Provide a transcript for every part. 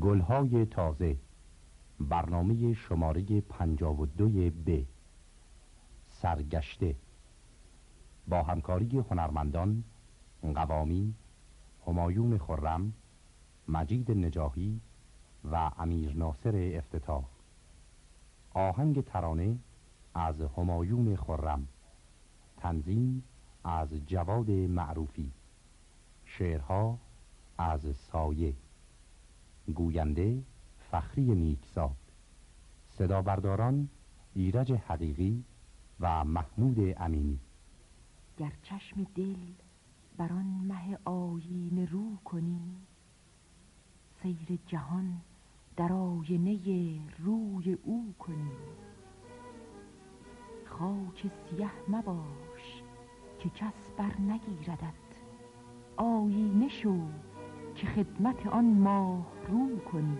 گلهای تازه. برنامه شماره 52 ب. سرگشته. با همکاری هنرمندان قوامی همایون خرم مجید نجاهی و امیر ناصر افتتاح. آهنگ ترانه از همایون خرم. تنظیم از جواد معروفی. شعرها از سایه. گوینده فخری نیکزاد. صدا برداران ایرج حقیقی و محمود امینی. گر چشم دل بر آن مه آیین رو کنی سیر جهان در آینه روی او کنی. خاک سیه مباش که کس بر نگیردد آیینه شو که خدمت آن ماه رو کنی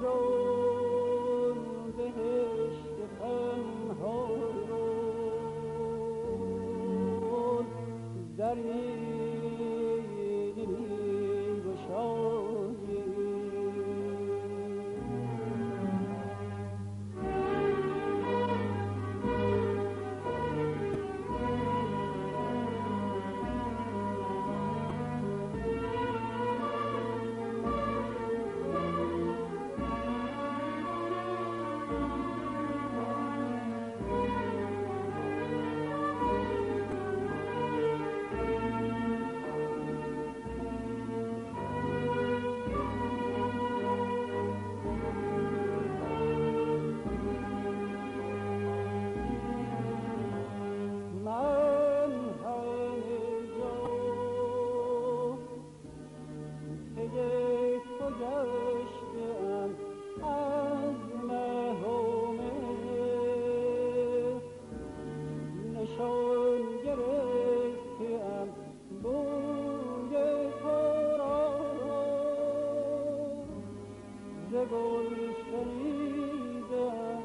sorrow. گل شنیدم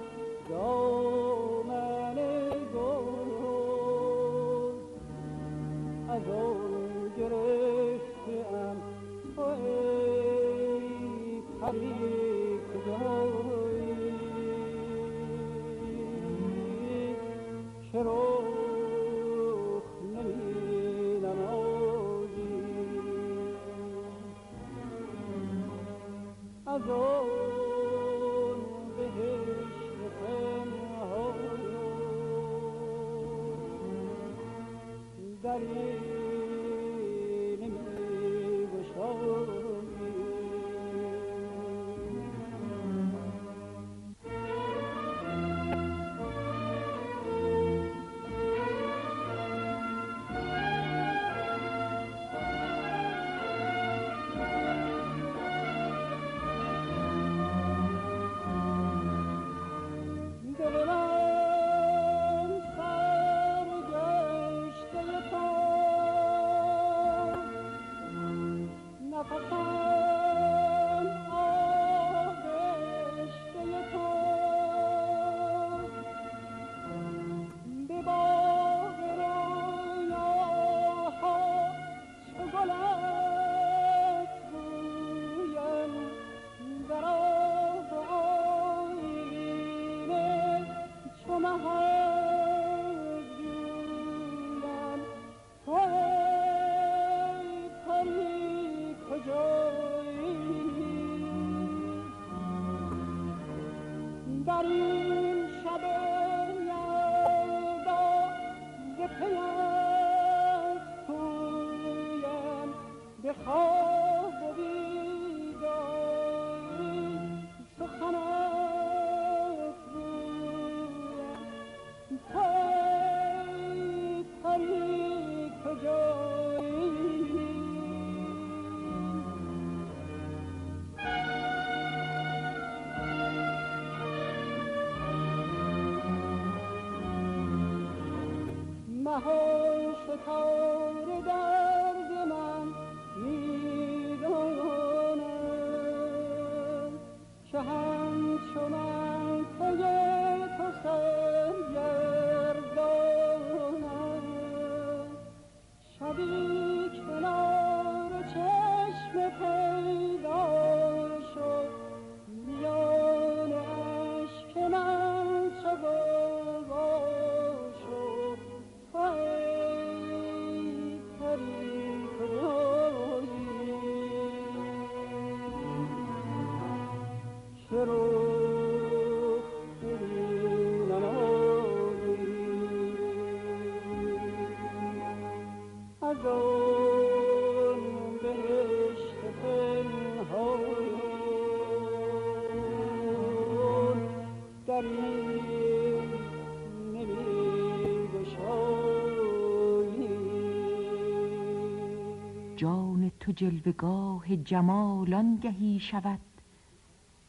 تو جلوگاه جمال آنگهی شود.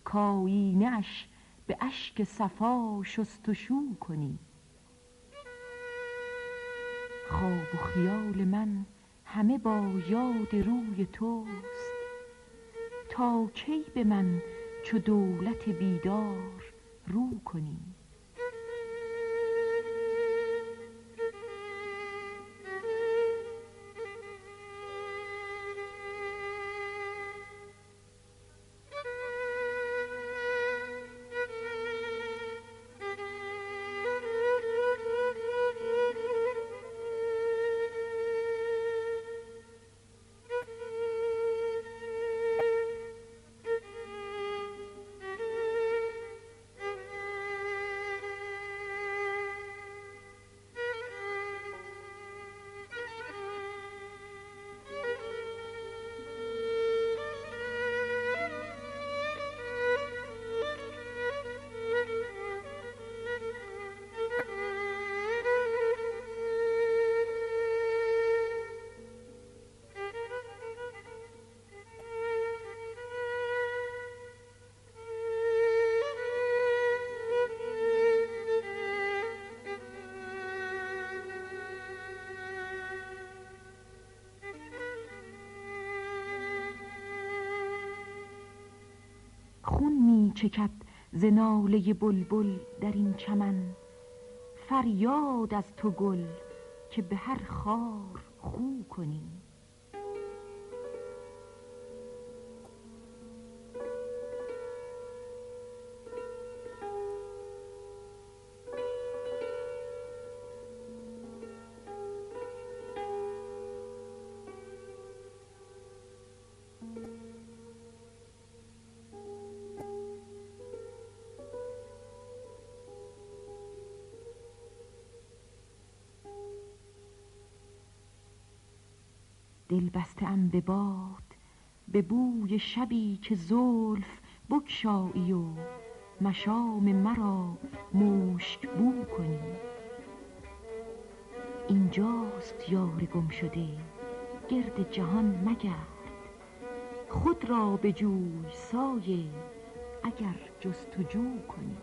کایینه اش به اشک صفا شستشو کنی. خواب و خیال من همه با یاد روی توست. تا کی به من چو دولت بیدار رو کنی؟ چکد ز ناله بلبل در این چمن؟ فریاد از تو گل که به هر خار دل بسته ام به باد به بوی شبی که زلف بکشایی و مشام مرا مشک بو کنی. اینجاست یار گم شده گرد جهان مگرد. خود را به جوی سایه اگر جستجو کنی.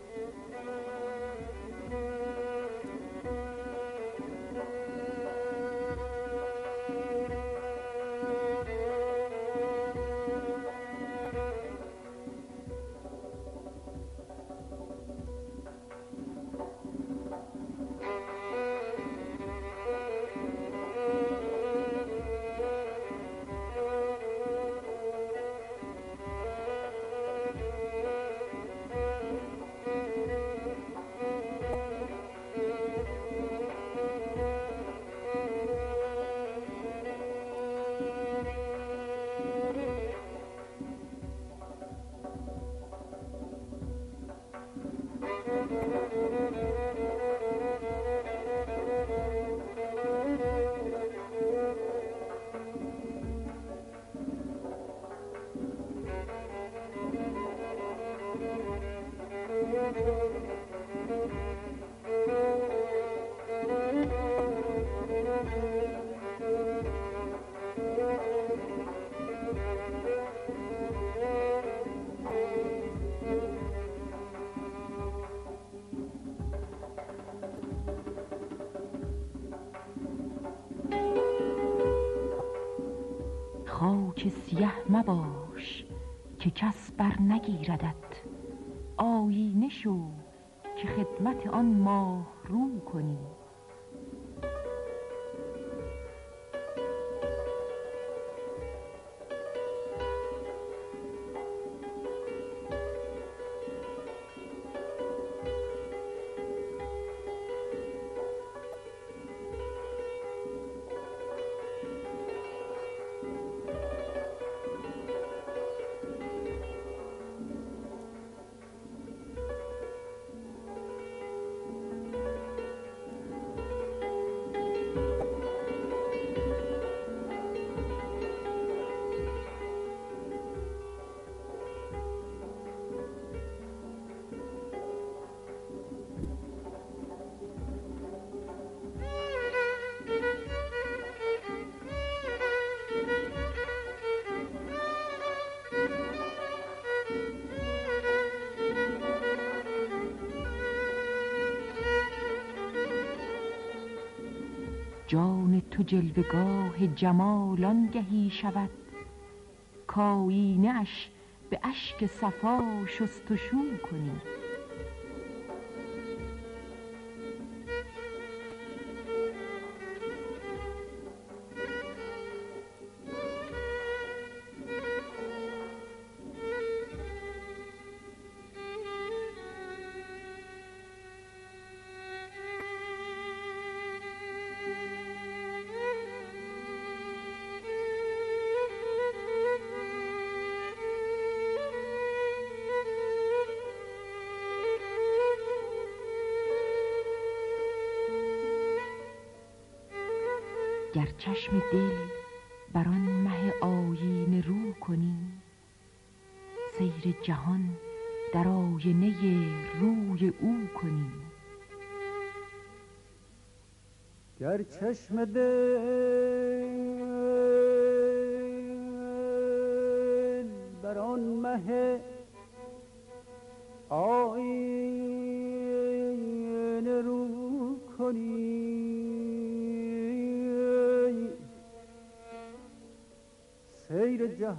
خاک سیه مباش که کس بر نگیردد آیینه شو که خدمت آن ماه جان تو جلوگاه جمال آنگهی شود. کایینه اش به اشک صفا شستشو کنی. گر چشم دل بر آن مه آیینه رو کنی سیر جهان در آینه روی او کنی. گر چشم دل سیر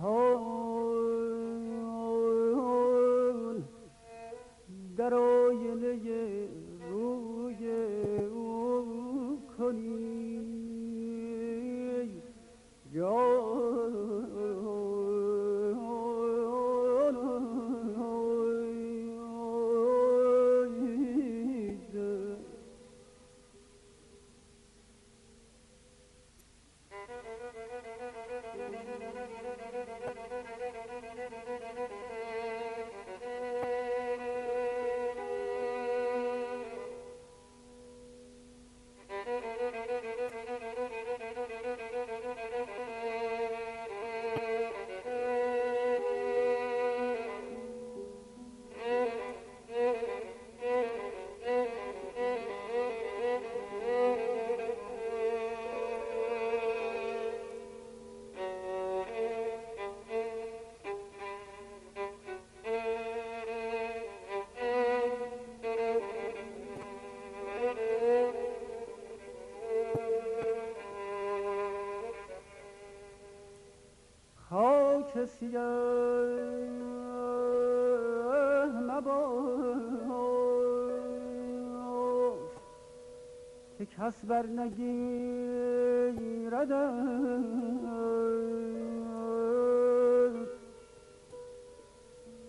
کس بر نگیرد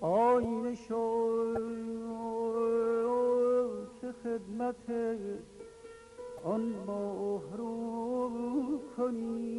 آینه شو که خدمت آن ماه رو کنی.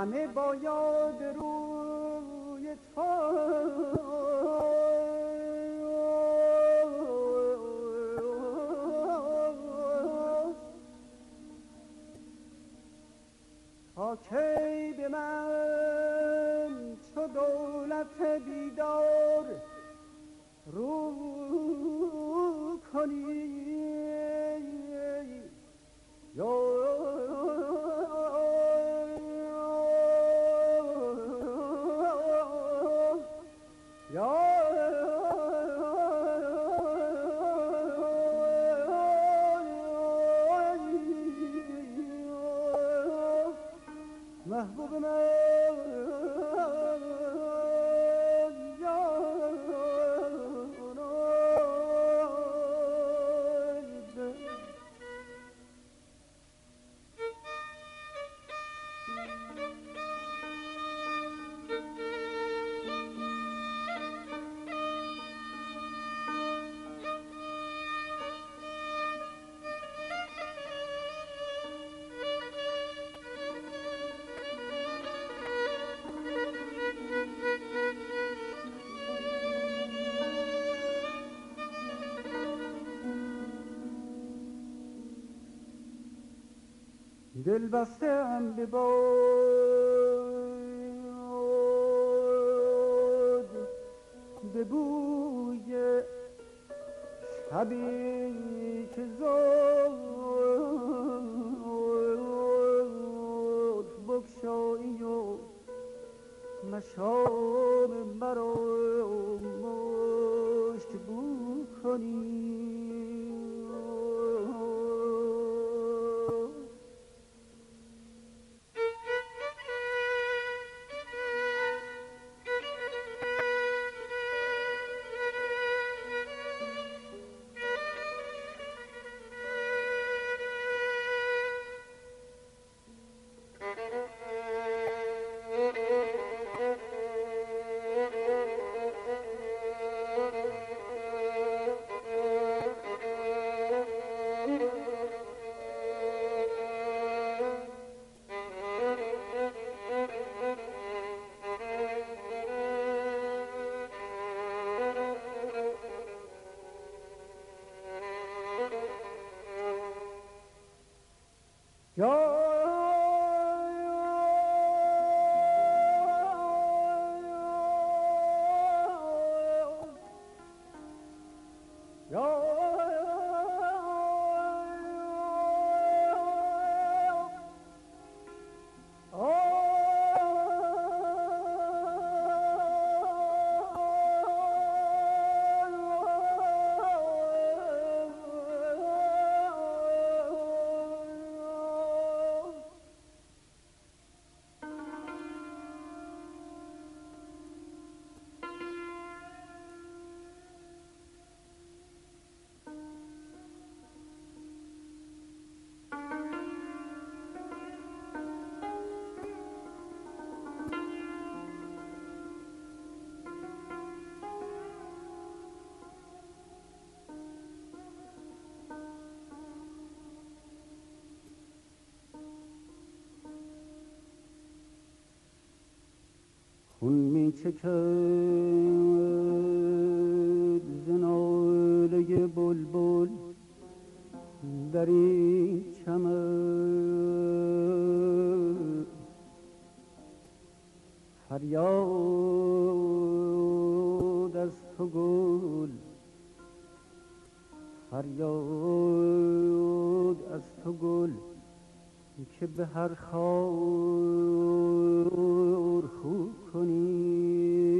همه با یاد روی تو. تا کی به من چو دولت بیدار رو کنی؟ دل بستم به باد به بوی شبی که زود بکشایی و مشام مرا مشت بو کنی خون می چکد زناله بلبل در این فریاد از تو گل فریاد از تو گل که به هر خار خوب کنی.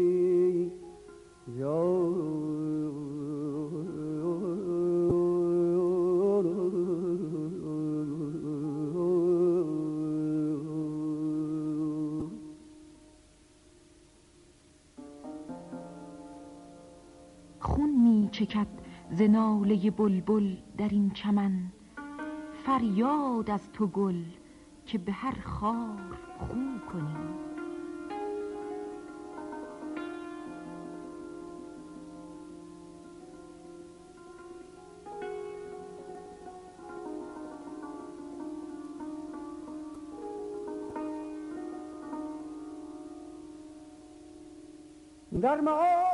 خون می چکد ز بلبل در این چمن. فریاد از تو گل که به هر خار خو کنی. Dharma oh,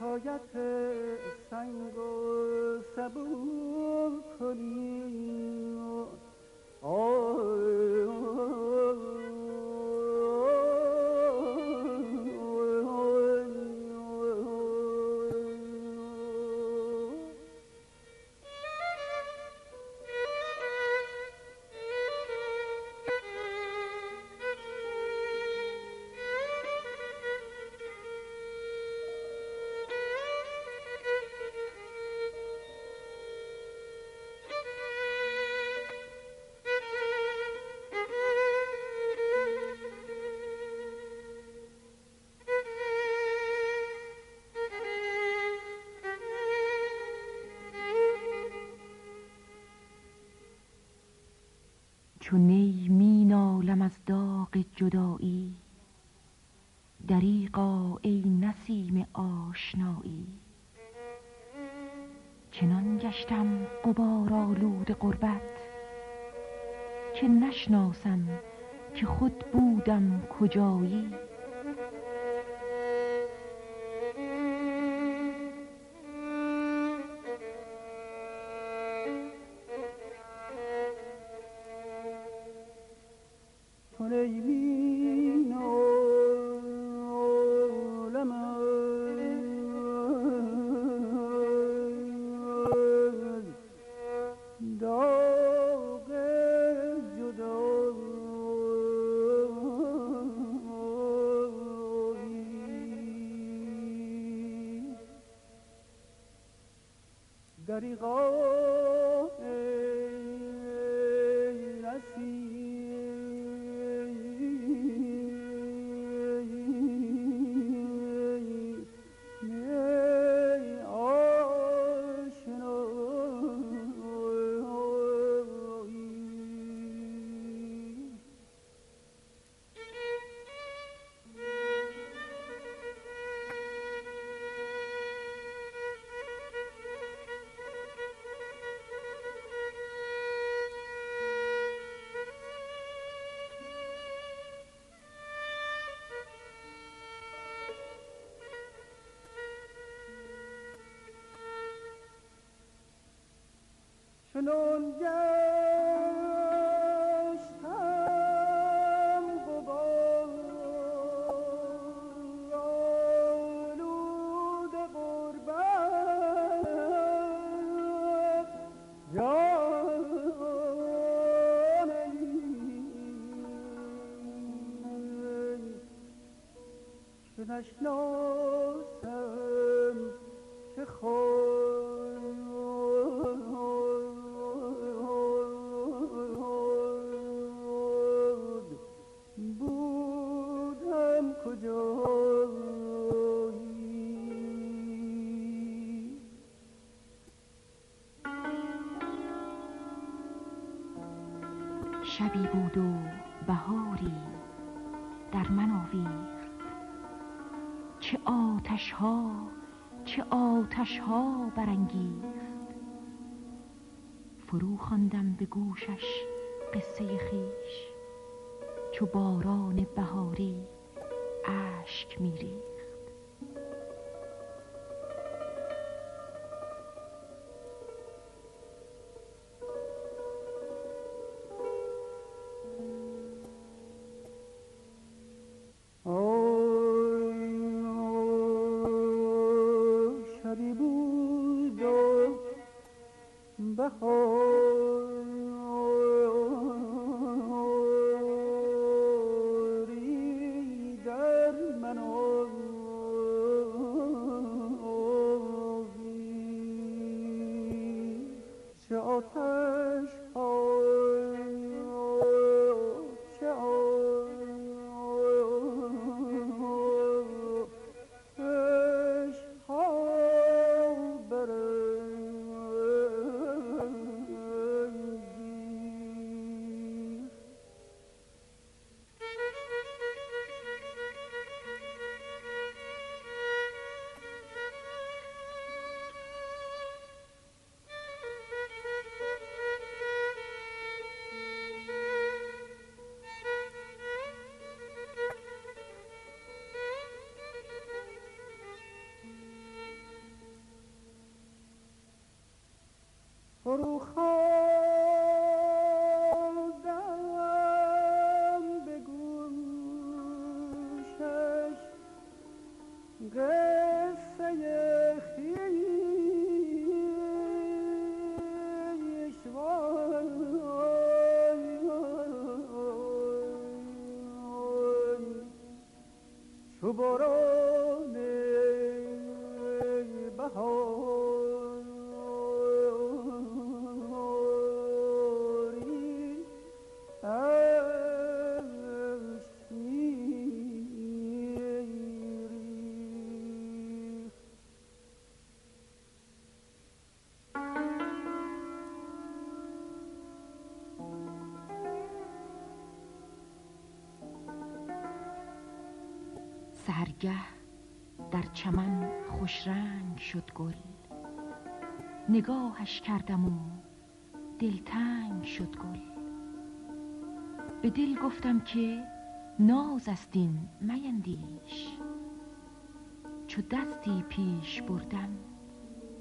حکایت سنگ و سبو کنی. چو کجایی چنون گشتم غبار آلود غربت جانم که نشناسم ها برانگیخت. فرو خواندم به گوشش قصه خویش چو باران بهاری اشک میریخت. سهرگه در چمن خوش رنگ شد گل. نگاهش کردم و دلتنگ شد گل. به دل گفتم که ناز است این میندیش. چو دستی پیش بردم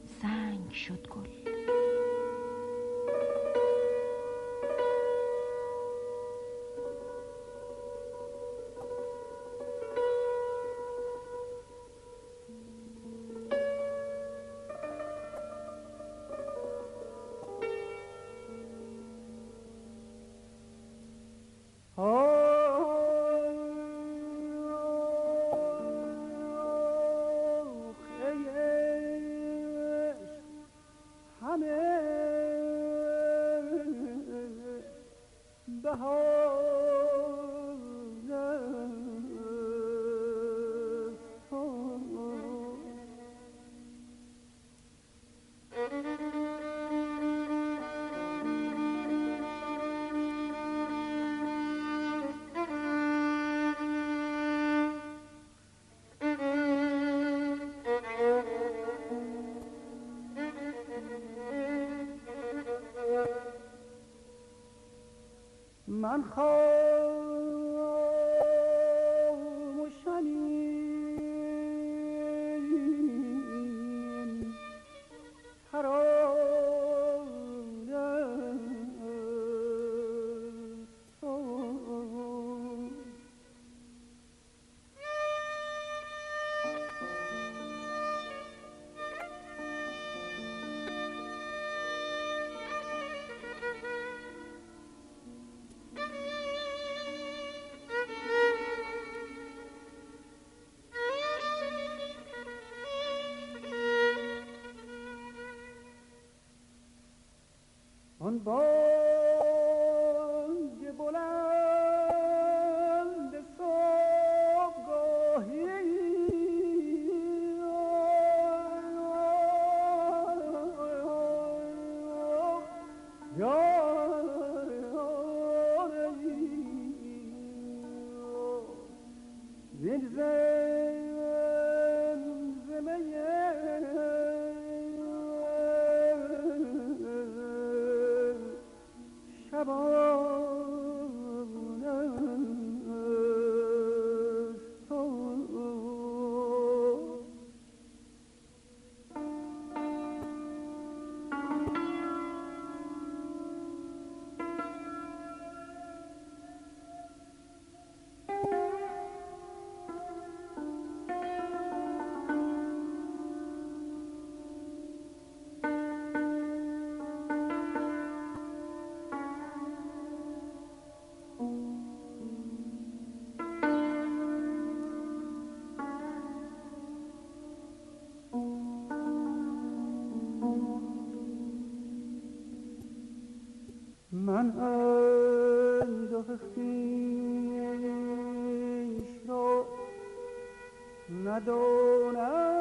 سنگ شد گل. من boy. من انده خیش را ندانم.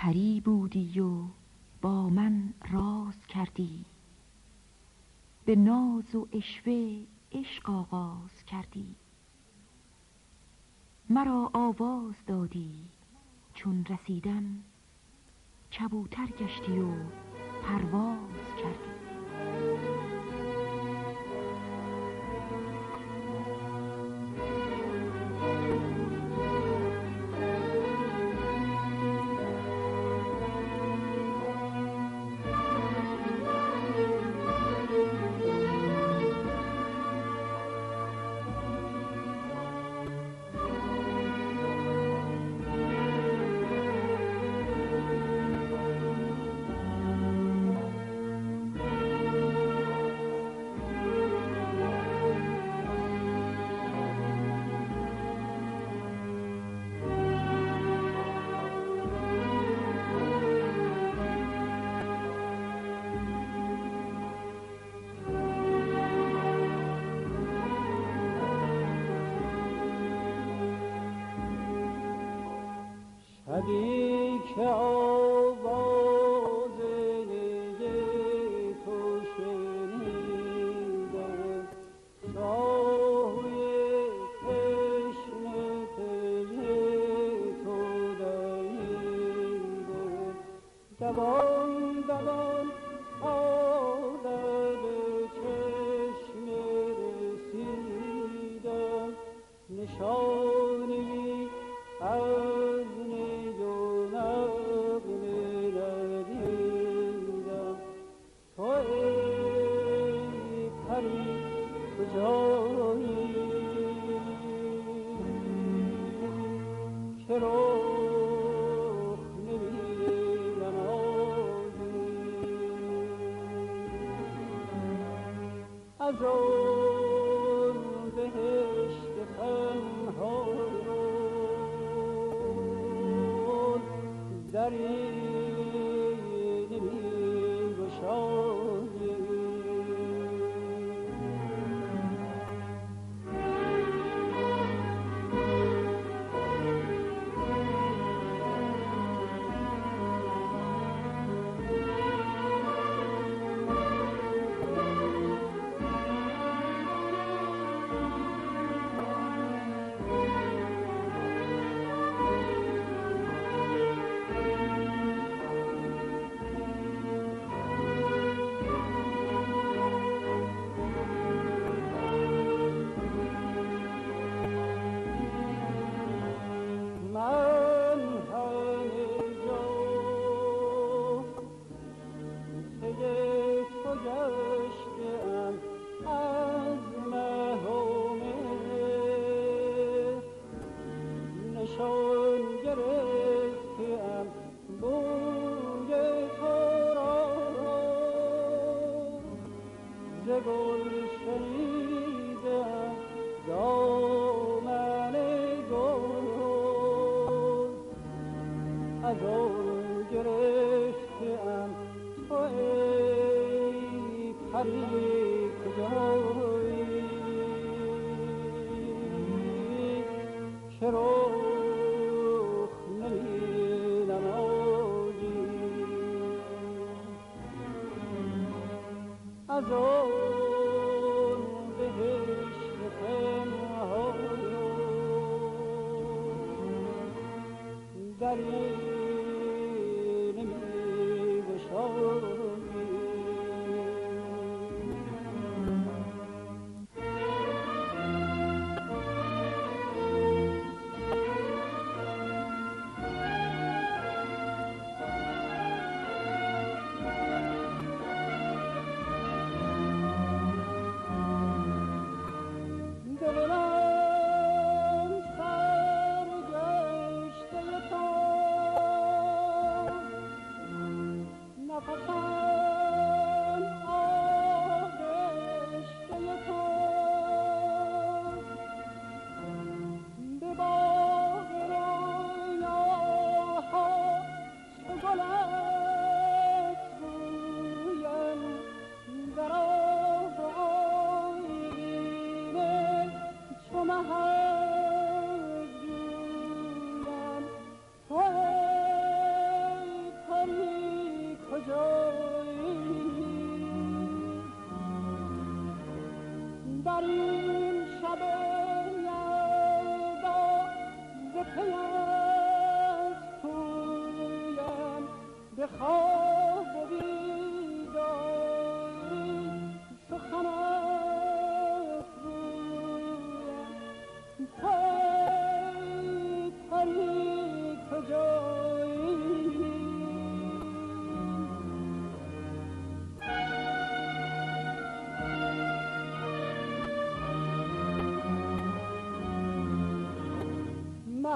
پری بودی و با من راز کردی. به ناز و اشوه عشق آغاز کردی. مرا آواز دادی چون رسیدم. کبوتر گشتی و پرواز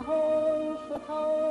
خواهم مهان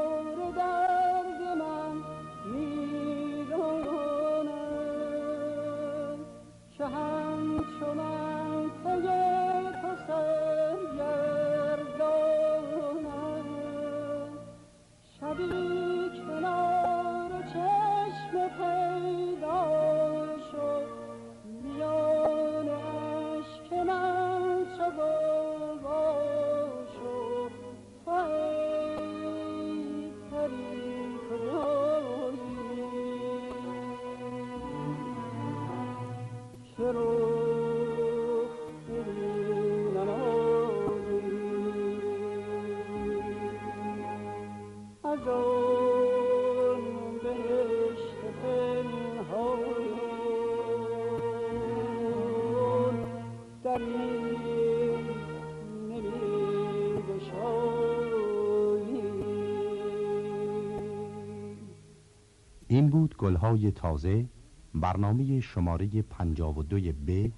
گلهای تازه برنامه شماره 52 ب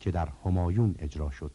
که در همایون اجرا شد.